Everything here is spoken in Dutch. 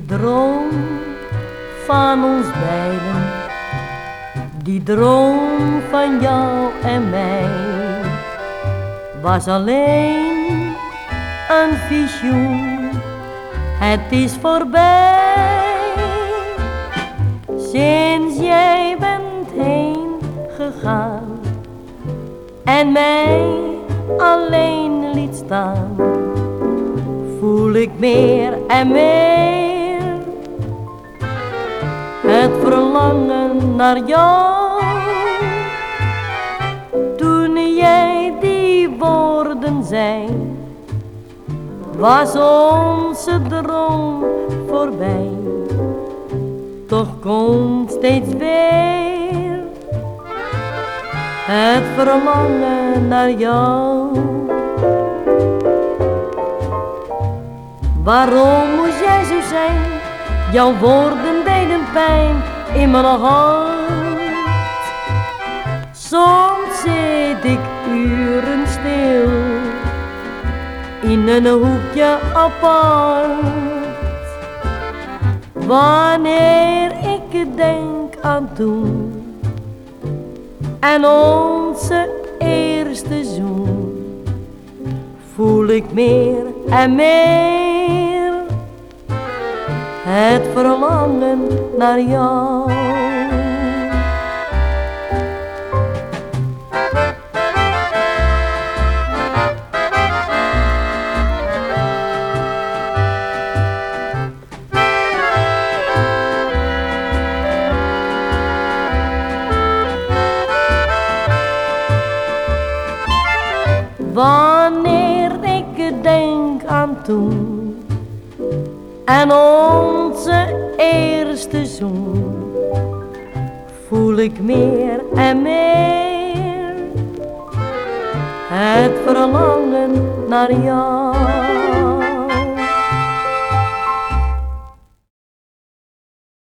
die droom van ons beiden, die droom van jou en mij, was alleen een visioen, het is voorbij. Sinds jij bent heen gegaan en mij alleen liet staan, voel ik meer en meer. Naar jou. Toen jij die woorden zei, was onze droom voorbij. Toch komt steeds weer het verlangen naar jou. Waarom moest jij zo zijn? Jouw woorden deden pijn in mijn hart. Soms zit ik uren stil in een hoekje apart. Wanneer ik denk aan toen en onze eerste zoen, voel ik meer en meer het verlangen naar jou. Wanneer ik denk aan toen en onze eerste zoen, voel ik meer en meer het verlangen naar jou.